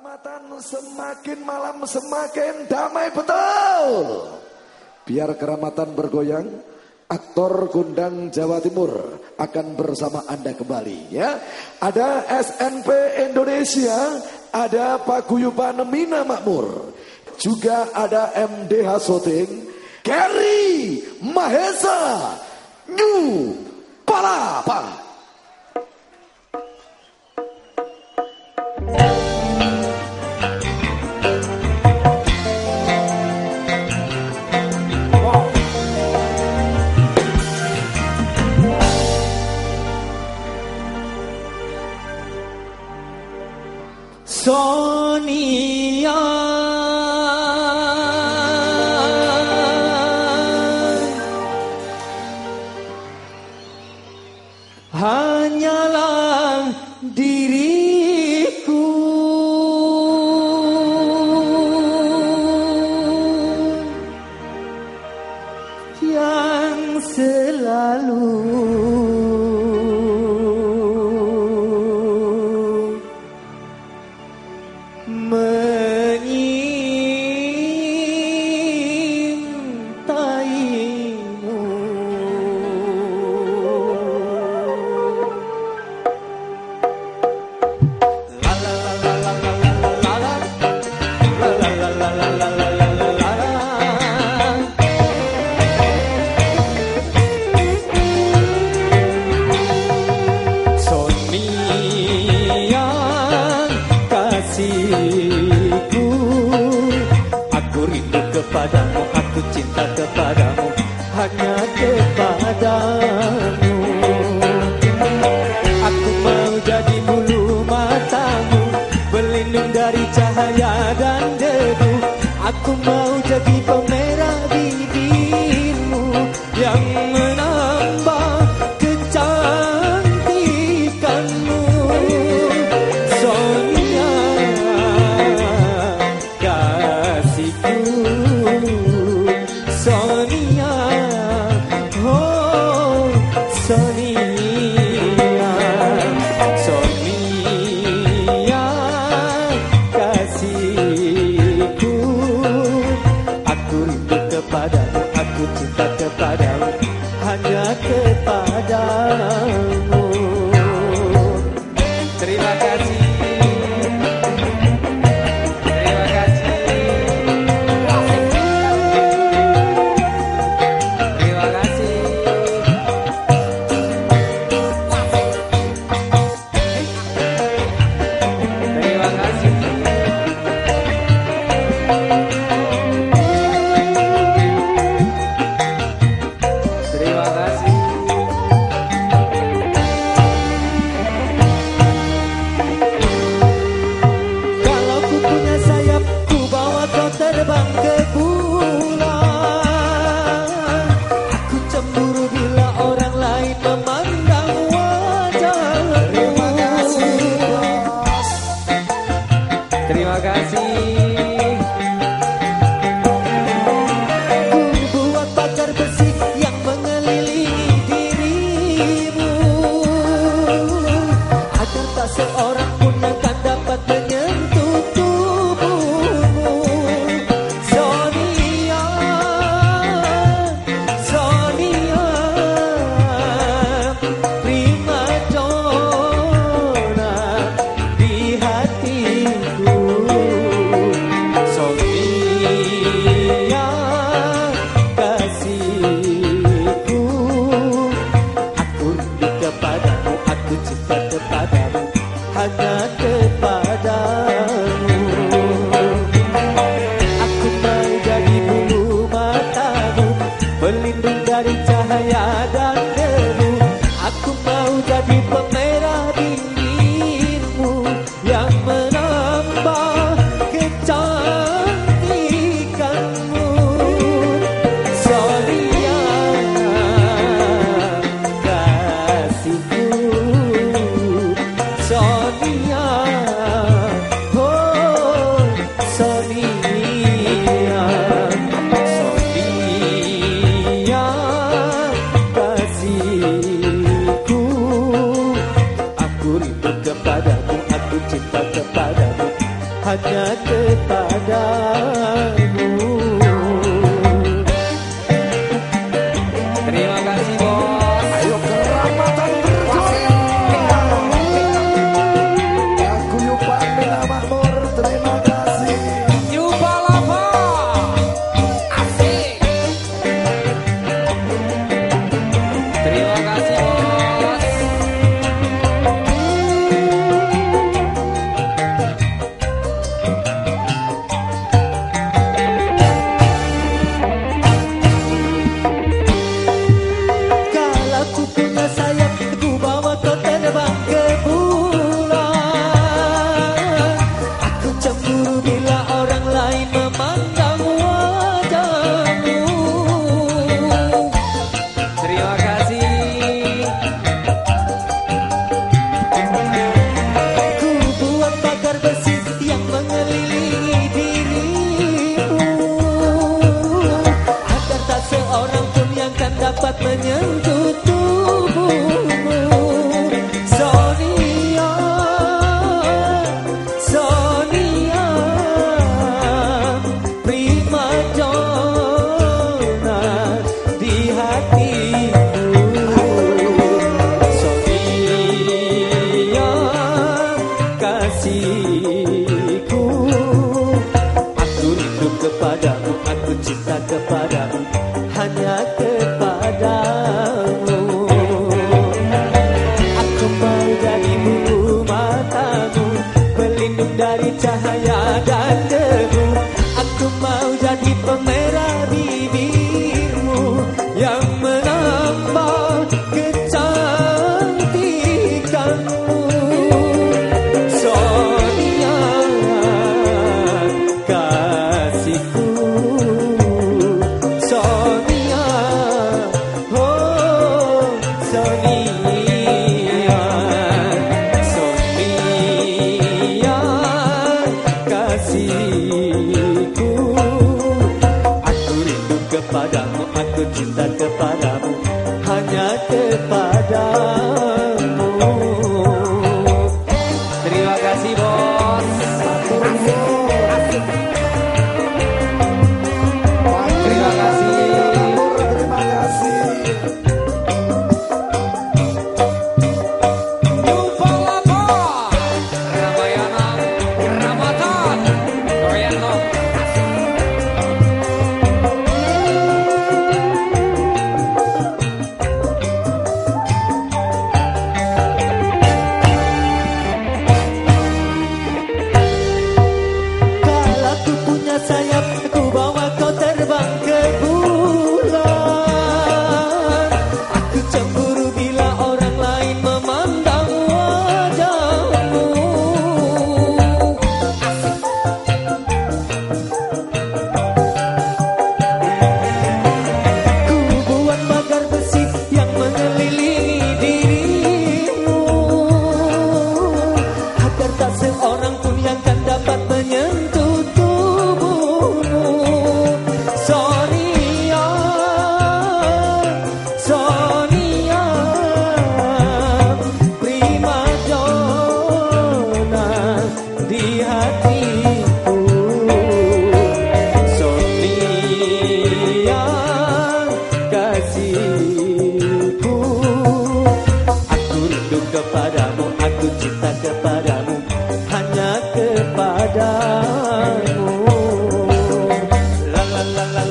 Keramatan semakin malam semakin damai betul. Biar keramatan bergoyang, aktor kundang Jawa Timur akan bersama Anda kembali ya. Ada SNP Indonesia, ada Paguyuban Mina Makmur, juga ada MDH Soting, Kerry Mahesa, New Palapa. Sonia Hanyalah diri rindu kepadamu Aku cinta kepadamu Hanya kepadamu. Aku mau jadi bulu matamu Berlindung dari cahaya dan debu. Aku mau jadi pemerah bibirmu Yang that.